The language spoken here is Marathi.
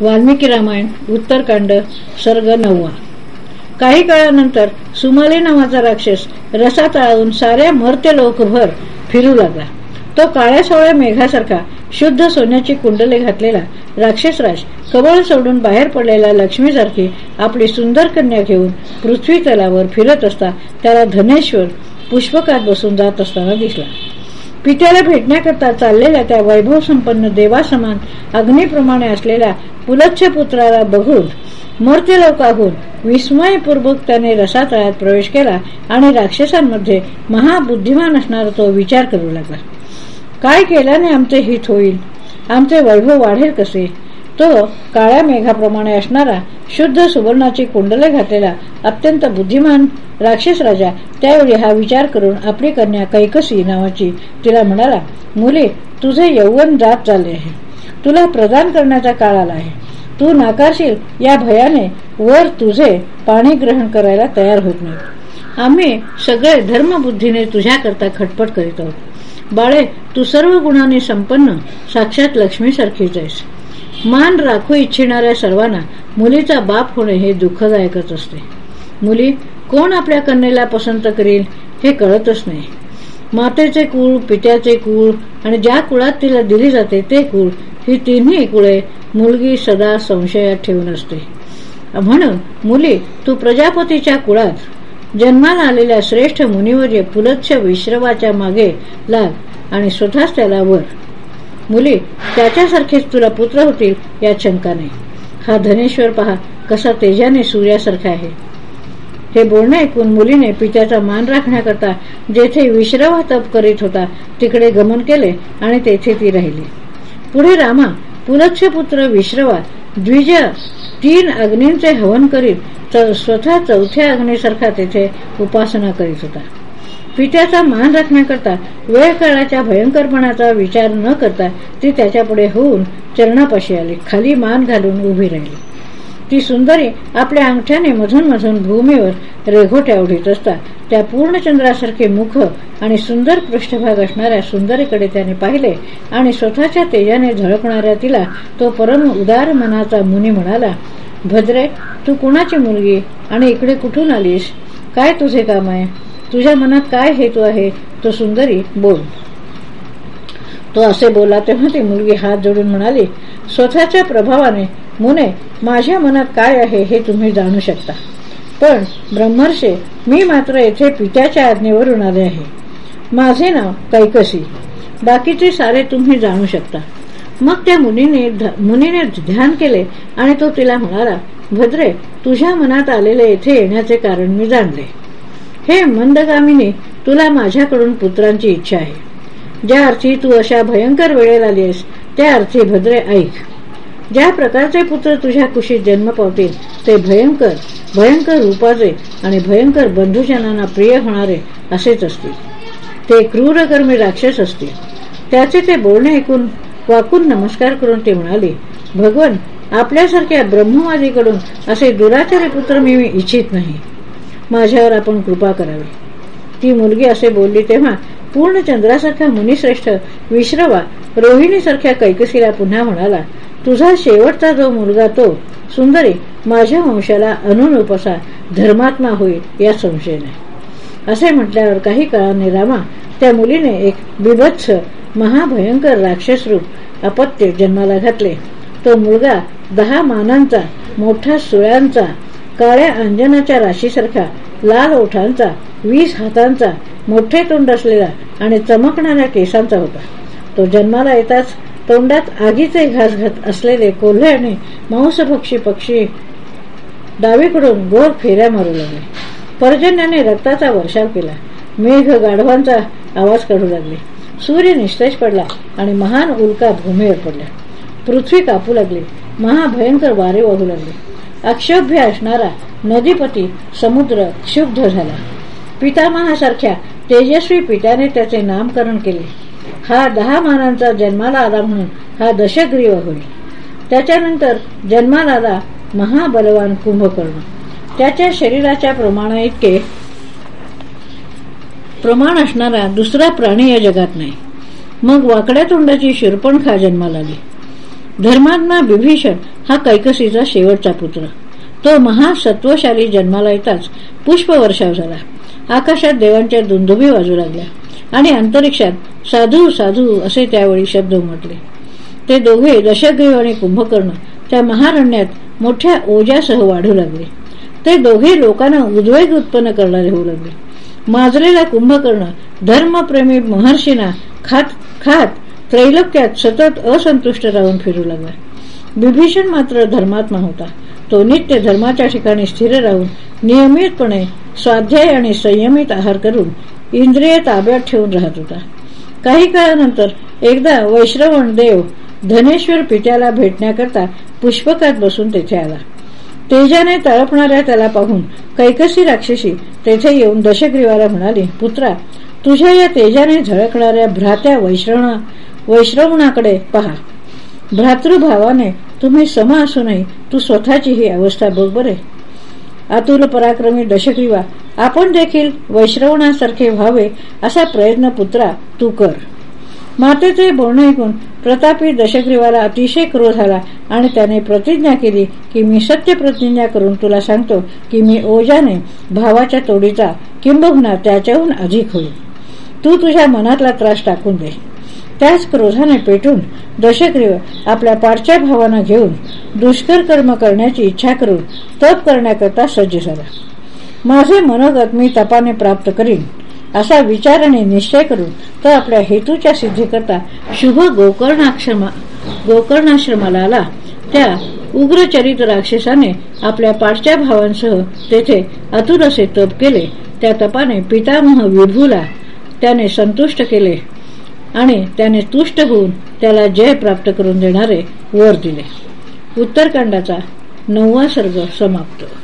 वाल्मिकी रामायण उत्तरकांड सर्ग नववा. काही काळानंतर सुमाली नावाचा राक्षस रसा तळावून साऱ्या मर्त्य लोकभर फिरू लागला. तो काळ्या सोळ्या मेघासारखा शुद्ध सोन्याची कुंडले घातलेला राक्षसराज कबळ सोडून बाहेर पडलेल्या लक्ष्मीसारखी आपली सुंदर कन्या घेऊन पृथ्वी तलावर फिरत असता त्याला धनेश्वर पुष्पकात बसून जात असताना दिसला. पित्याला भेटण्याकरता चाललेल्या त्या वैभव संपन्न देवासमान अग्निप्रमाणे असलेल्या पुलच्छ पुत्राला बघून मर्त्य लोकाहून विस्मयपूर्वक त्याने रसातळ्यात प्रवेश केला आणि राक्षसांमध्ये महाबुद्धिमान असणारा तो विचार करू लागला. काय केल्याने आमचे हित होईल? आमचे वैभव वाढेल कसे? तो काळ्या मेघाप्रमाणे असणारा शुद्ध सुवर्णाची कुंडले घातलेला अत्यंत बुद्धिमान राक्षस राजा त्यावेळी हा विचार करून आपली कन्या कैकसी नावाची तिला म्हणाला मुली तुझे यौवन जात चालले आहे. तुला प्रदान करण्याचा काळ आला आहे. तू नाकारशील या भयाने वर तुझे पाणी ग्रहण करायला तयार होत नाही. आम्ही सगळे धर्मबुद्धीने तुझ्याकरता खटपट करीत आहोत. बाळे तू सर्व गुणांनी संपन्न साक्षात लक्ष्मीसारखीच आहेस. मान राखू इच्छिणाऱ्या सर्वांना मुलीचा बाप होणे हे दुःखदायकच असते. मुली कोण आपल्या कन्येला पसंत करील हे कळतच नाही. मातेचे कुळ पित्याचे कुळ आणि ज्या कुळात तिला दिली जाते ते कुळ ही तिन्ही कुळे मुलगी सदा संशयात ठेवून असते. म्हणून मुली तू प्रजापतीच्या कुळात जन्माला आलेल्या श्रेष्ठ मुनिवर्य पुलच्छ विश्रवाच्या मागे लाग आणि स्वतःच त्याला वर. मुली त्याच्यासारखेच तुला पुत्र होतील यात शंका नाही. हा धनेश्वर पहा कसा तेजाने सूर्यासारखा आहे. हे बोलणे ऐकून मुलीने पित्याचा मान राखण्याकरता जेथे विश्रवा तप करीत होता तिकडे गमन केले आणि तेथे ती राहिली. पुढे रामा पुलक्ष पुत्र विश्रवा द्विज तीन अग्नींचे हवन करीत तर स्वतः चौथ्या अग्नीसारखा तेथे उपासना करीत होता. पित्याचा मान राखण्याकरता वेळ काळाच्या भयंकरपणाचा विचार न करता ती त्याच्यापुढे होऊन चरणापाशी आली. खाली मान घालून उभी राहिली. ती सुंदरी आपल्या अंगठ्याने मधून मधून भूमीवर रेघोट्या उडीत असता. त्या पूर्णचंद्रासारखे मुख आणि सुंदर पृष्ठभाग असणाऱ्या सुंदरीकडे त्याने पाहिले आणि स्वतःच्या तेजाने झळकणाऱ्या तिला तो परम उदार मनाचा मुनी म्हणाला भद्रे तू कुणाची मुलगी आणि इकडे कुठून आलीस? काय तुझे काम आहे? तुझ्या मनात काय हेतू आहे? तो सुंदरी बोल. तो असे बोला तेव्हा ती मुलगी हात जोडून म्हणाली स्वतःच्या प्रभावाने मुने माझ्या मनात काय आहे हे तुम्ही जाणू शकता. पण ब्रह्मर्षे मी मात्र येथे पित्याच्या आज्ञेवरून आले आहे. माझे नाव कैकसी. बाकीचे सारे तुम्ही जाणू शकता. मग त्या मुनीने मुनीने ध्यान केले आणि तो तिला म्हणाला भद्रे तुझ्या मनात आलेले येथे येण्याचे कारण मी जाणले. हे मंदगामिनी तुला माझ्याकडून पुत्रांची इच्छा आहे. ज्या अर्थी तू अशा भयंकर वेळेला आलीस त्या अर्थी भद्रे ऐक. ज्या प्रकारचे पुत्र तुझ्या कुशीत जन्म पावतील ते भयंकर भयंकर रूपाचे आणि भयंकर बंधुजनांना प्रिय होणारे असेच असतील. ते क्रूरकर्मी राक्षस असतील. त्याचे ते बोलणे ऐकून वाकून नमस्कार करून ते म्हणाले भगवान आपल्यासारख्या ब्रह्मवादीकडून असे दुराचारी पुत्र मी इच्छित नाही. माझ्यावर आपण कृपा करावी. ती मुलगी असे बोलली तेव्हा पूर्ण चंद्रासारख्या मुनिश्रेष्ठ विश्रवा रोहिणीसारख्या कैकसीला पुन्हा म्हणाला तुझा शेवटचा जो मुलगा तो सुंदरी माझ्या वंशाला अनुरूप धर्मात्मा होईल या संशय नाही. असे म्हटल्यावर काही काळाने रामा त्या मुलीने एक बिभत्स महाभयंकर राक्षस रूप अपत्य जन्माला घातले. तो मुलगा दहा मानांचा मोठ्या सुळ्यांचा काळ्या अंजनाच्या राशीसारखा लाल ओठांचा वीस हातांचा मोठे तोंड असलेला आणि चमकणाऱ्या केसांचा होता. तो जन्माला येताच तोंडात आगीचे घास घात असलेले कोल्हे आणि मांसभक्षी पक्षी डावीकडून गोर फेऱ्या मारू लागले. पर्जन्याने रक्ताचा वर्षाव केला. मेघ गाढवांचा आवाज काढू लागले. सूर्य निस्तेज पडला आणि महान उल्का भूमीवर पडल्या. पृथ्वी कापू लागली. महाभयंकर वारे वाहू लागले. अक्षोभ्य असणारा नदीपती समुद्र क्षुब्ध झाला. पितामहासारख्या तेजस्वी पित्याने त्याचे नामकरण केले. हा दहा मानांचा जन्माला आला म्हणून हा दशग्रीव होईल. त्याच्यानंतर जन्माला आला महाबलवान कुंभकर्ण. त्याच्या शरीराच्या प्रमाणा इतके प्रमाण असणारा दुसरा प्राणी या जगात नाही. मग वाकड्या तोंडाची शिरपणखा जन्माला आली? धर्मात्मा विभीषण हा कैकसीचा शेवटचा पुत्र. तो महासत्वशाली जन्माला येताच पुष्पवर्षाव झाला. आकाशात देवांच्या दुंदुभी वाजू लागल्या आणि अंतरिक्षात साधू साधू असे त्यावेळी शब्द उमटले ते दोघे दशग्रीव आणि कुंभकर्ण त्या महारण्यात मोठ्या ओजासह वाढू लागले. ते दोघे लोकांना उद्वेग उत्पन्न करणारे होऊ लागले. माजलेला कुंभकर्ण धर्मप्रेमी महर्षींना खात खात त्रैलोक्यात सतत असंतुष्ट राहून फिरू लागला. विभीषण मात्र धर्मात्मा होता. तो नित्य धर्माच्या ठिकाणी स्थिर राहून नियमितपणे स्वाध्याय आणि संयमित आहार करून इंद्रिय ताब्यात ठेवून राहत होता. काही काळानंतर एकदा वैश्रवण देव धनेश्वर पित्याला भेटण्याकरता पुष्पकात बसून तेथे आला. तेजाने तळपणाऱ्या त्याला पाहून कैकसी राक्षसी तेथे येऊन दशग्रीवाला म्हणाली पुत्रा तुझ्या या तेजाने झळकणाऱ्या भ्रात्या वैश्रवणा वैश्रवणाकडे पहा. भ्रातृभावाने तुम्ही सम असूनही तू स्वतःची ही अवस्था बघ बरे. अतुल पराक्रमी दशग्रीवा आपण देखील वैश्रवणासारखे व्हावे असा प्रयत्न पुत्रा तू कर. मातेचे बोलणे ऐकून प्रतापी दशग्रीवाला अतिशय क्रोध आला आणि त्याने प्रतिज्ञा केली की मी सत्य प्रतिज्ञा करून तुला सांगतो की मी ओजाने भावाच्या तोडीचा किंबहुना त्याच्याहून अधिक होईल. तू तुझ्या मनातला त्रास टाकून दे. त्याच क्रोधाने पेटून दशग्रीव आपल्या पारच्या भावांना घेऊन दुष्कर कर्म करण्याची इच्छा करून तप करण्याकरता सज्ज झाला. माझे मनोगत मी तपाने प्राप्त करीन असा विचार आणि निश्चय करून तो आपल्या हेतूच्या सिद्धीकरता शुभ गोकर्णाक्षमा गोकर्णाश्रमाला आला त्या उग्रचरित राक्षसाने आपल्या पाठच्या भावांसह तेथे अतुर असे तप केले. त्या तपाने पितामह विभूला त्याने संतुष्ट केले. आणि त्याने तुष्ट होऊन त्याला जय प्राप्त करून देणारे वर दिले. उत्तरकांडाचा नववा सर्ग समाप्त.